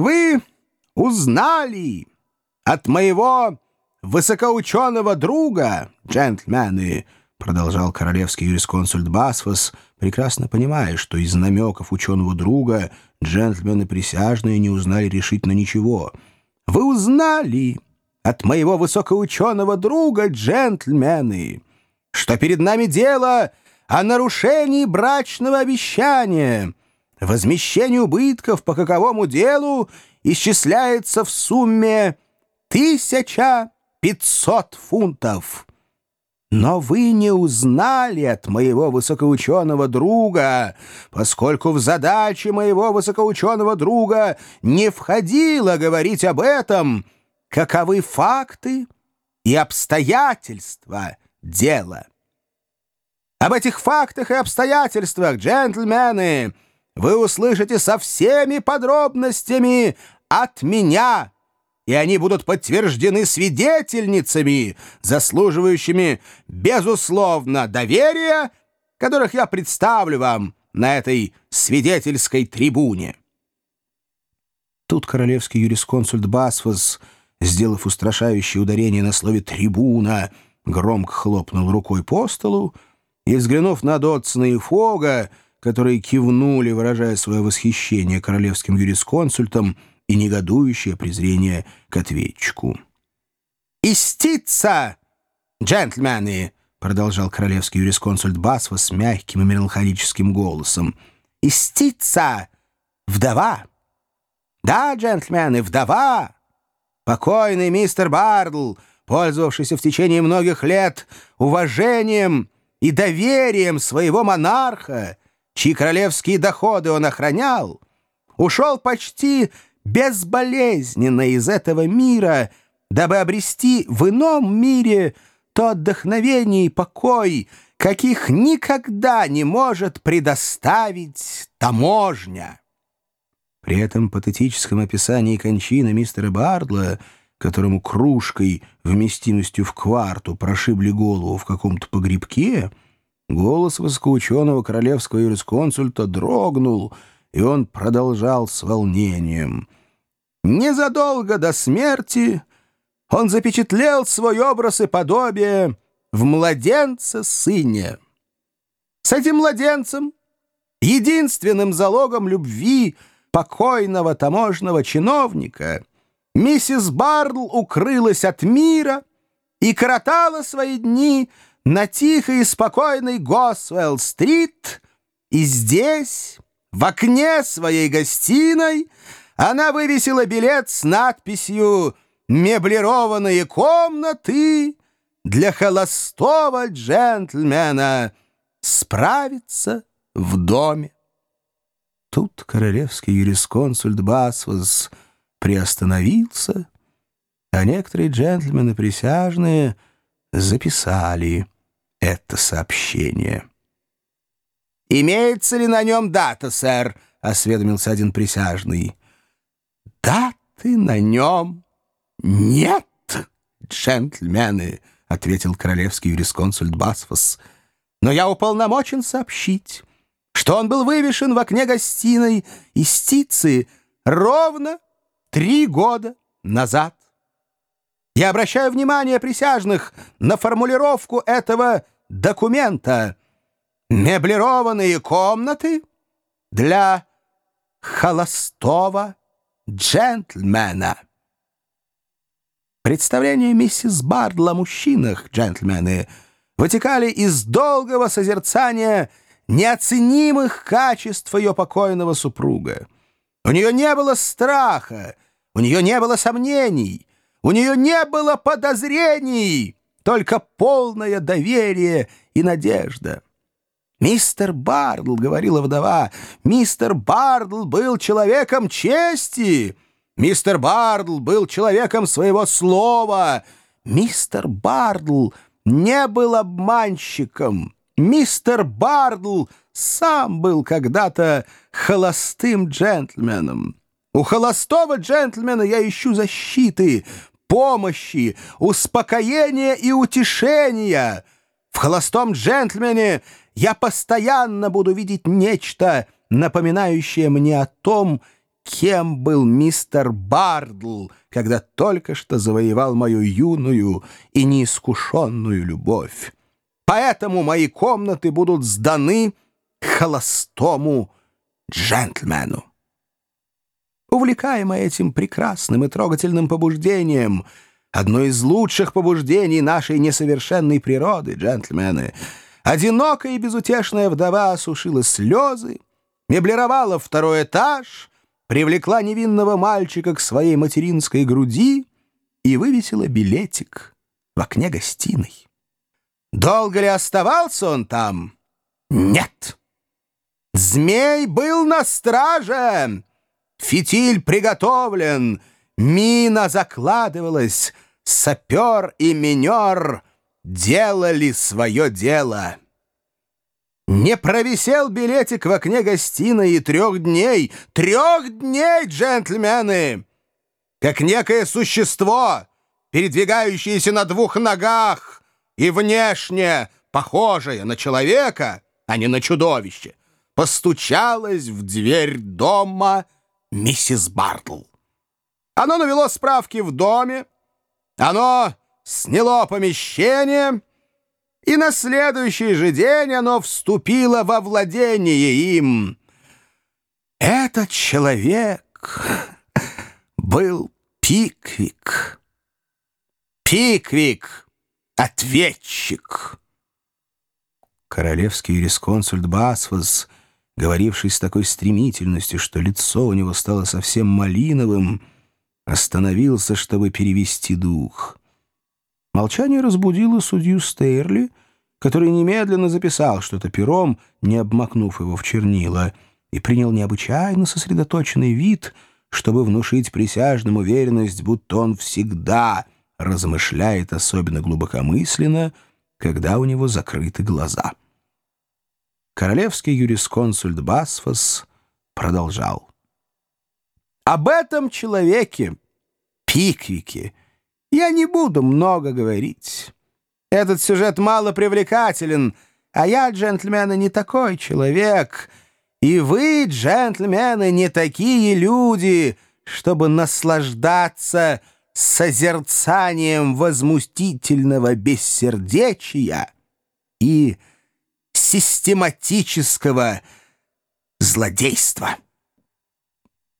Вы узнали от моего высокоученого друга, джентльмены, продолжал королевский юрисконсульт Басфос, прекрасно понимая, что из намеков ученого друга джентльмены присяжные не узнали решительно ничего. Вы узнали от моего высокоученого друга, джентльмены, что перед нами дело о нарушении брачного обещания, возмещение убытков по каковому делу исчисляется в сумме 1500 фунтов. Но вы не узнали от моего высокоученого друга, поскольку в задачи моего высокоученого друга не входило говорить об этом, каковы факты и обстоятельства дела. Об этих фактах и обстоятельствах, джентльмены, вы услышите со всеми подробностями от меня, и они будут подтверждены свидетельницами, заслуживающими, безусловно, доверия, которых я представлю вам на этой свидетельской трибуне. Тут королевский юрисконсульт Басфос, сделав устрашающее ударение на слове «трибуна», громко хлопнул рукой по столу и, взглянув на Дотсона и Фога, которые кивнули, выражая свое восхищение королевским юрисконсультом и негодующее презрение к ответчику. «Истица, джентльмены!» — продолжал королевский юрисконсульт Басва с мягким и меланхолическим голосом. «Истица, вдова!» «Да, джентльмены, вдова!» «Покойный мистер Бардл, пользовавшийся в течение многих лет уважением и доверием своего монарха, чьи королевские доходы он охранял, ушел почти безболезненно из этого мира, дабы обрести в ином мире то отдохновение и покой, каких никогда не может предоставить таможня. При этом патетическом описании кончины мистера Бардла, которому кружкой вместимостью в кварту прошибли голову в каком-то погребке, Голос высокоученого королевского юрисконсульта дрогнул, и он продолжал с волнением. Незадолго до смерти он запечатлел свой образ и подобие в младенце-сыне. С этим младенцем, единственным залогом любви покойного таможенного чиновника, миссис Барл укрылась от мира и коротала свои дни — на тихой и спокойной Госвелл-стрит, и здесь, в окне своей гостиной, она вывесила билет с надписью «Меблированные комнаты для холостого джентльмена справиться в доме». Тут королевский юрисконсульт Басвас приостановился, а некоторые джентльмены присяжные — записали это сообщение. «Имеется ли на нем дата, сэр?» — осведомился один присяжный. «Даты на нем нет, джентльмены», — ответил королевский юрисконсульт Басфос. «Но я уполномочен сообщить, что он был вывешен в окне гостиной истицы ровно три года назад». Я обращаю внимание присяжных на формулировку этого документа. Меблированные комнаты для холостого джентльмена. Представления миссис Бардл о мужчинах, джентльмены, вытекали из долгого созерцания неоценимых качеств ее покойного супруга. У нее не было страха, у нее не было сомнений — у нее не было подозрений, только полное доверие и надежда. «Мистер Бардл», — говорила вдова, — «мистер Бардл был человеком чести, мистер Бардл был человеком своего слова, мистер Бардл не был обманщиком, мистер Бардл сам был когда-то холостым джентльменом». У холостого джентльмена я ищу защиты, помощи, успокоения и утешения. В холостом джентльмене я постоянно буду видеть нечто, напоминающее мне о том, кем был мистер Бардл, когда только что завоевал мою юную и неискушенную любовь. Поэтому мои комнаты будут сданы холостому джентльмену. Увлекаемая этим прекрасным и трогательным побуждением, одно из лучших побуждений нашей несовершенной природы, джентльмены, одинокая и безутешная вдова осушила слезы, меблировала второй этаж, привлекла невинного мальчика к своей материнской груди и вывесила билетик в окне гостиной. Долго ли оставался он там? Нет. Змей был на страже. Фитиль приготовлен, мина закладывалась, сапер и минер делали свое дело. Не провисел билетик в окне гостиной и трех дней, трех дней, джентльмены, как некое существо, передвигающееся на двух ногах и внешне похожее на человека, а не на чудовище, постучалось в дверь дома миссис Бартл. Оно навело справки в доме, оно сняло помещение, и на следующий же день оно вступило во владение им. Этот человек был Пиквик. Пиквик, ответчик. Королевский юрисконсульт Басфос — говоривший с такой стремительностью, что лицо у него стало совсем малиновым, остановился, чтобы перевести дух. Молчание разбудило судью Стейрли, который немедленно записал что-то пером, не обмакнув его в чернила, и принял необычайно сосредоточенный вид, чтобы внушить присяжным уверенность, будто он всегда размышляет особенно глубокомысленно, когда у него закрыты глаза. Королевский юрисконсульт Басфос продолжал. «Об этом человеке, Пиквике, я не буду много говорить. Этот сюжет мало привлекателен, а я, джентльмены, не такой человек, и вы, джентльмены, не такие люди, чтобы наслаждаться созерцанием возмутительного бессердечия и систематического злодейства.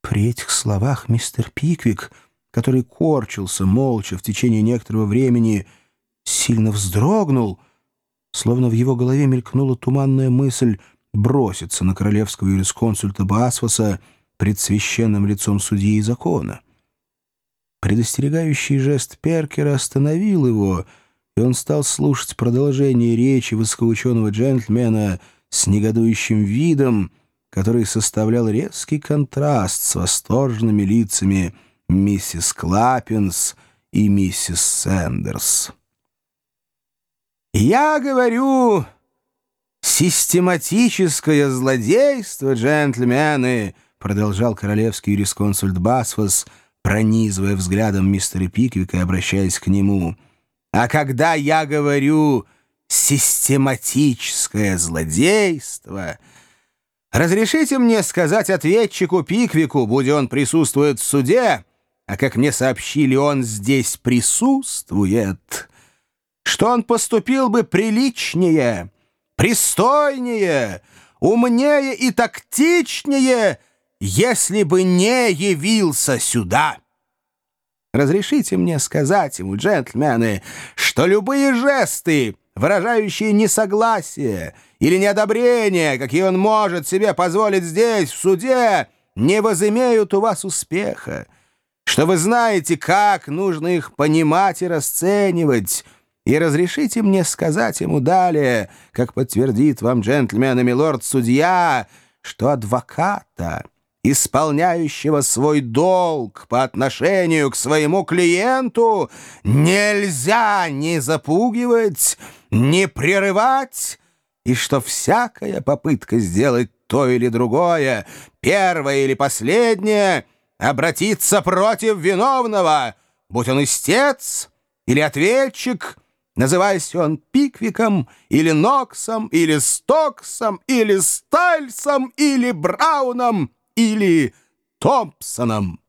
При этих словах мистер Пиквик, который корчился молча в течение некоторого времени, сильно вздрогнул, словно в его голове мелькнула туманная мысль броситься на королевского юрисконсульта Басфоса пред священным лицом судьи и закона. Предостерегающий жест Перкера остановил его — и он стал слушать продолжение речи высокоученого джентльмена с негодующим видом, который составлял резкий контраст с восторженными лицами миссис Клаппинс и миссис Сэндерс. «Я говорю, систематическое злодейство, джентльмены!» продолжал королевский юрисконсульт Басфос, пронизывая взглядом мистера Пиквика и обращаясь к нему — а когда я говорю «систематическое злодейство», разрешите мне сказать ответчику Пиквику, будь он присутствует в суде, а как мне сообщили, он здесь присутствует, что он поступил бы приличнее, пристойнее, умнее и тактичнее, если бы не явился сюда». Разрешите мне сказать ему, джентльмены, что любые жесты, выражающие несогласие или неодобрение, какие он может себе позволить здесь, в суде, не возымеют у вас успеха, что вы знаете, как нужно их понимать и расценивать, и разрешите мне сказать ему далее, как подтвердит вам джентльмен и милорд-судья, что адвоката исполняющего свой долг по отношению к своему клиенту, нельзя ни запугивать, ни прерывать, и что всякая попытка сделать то или другое, первое или последнее, обратиться против виновного, будь он истец или ответчик, называясь он Пиквиком, или Ноксом, или Стоксом, или Стальсом, или Брауном, или Томпсоном.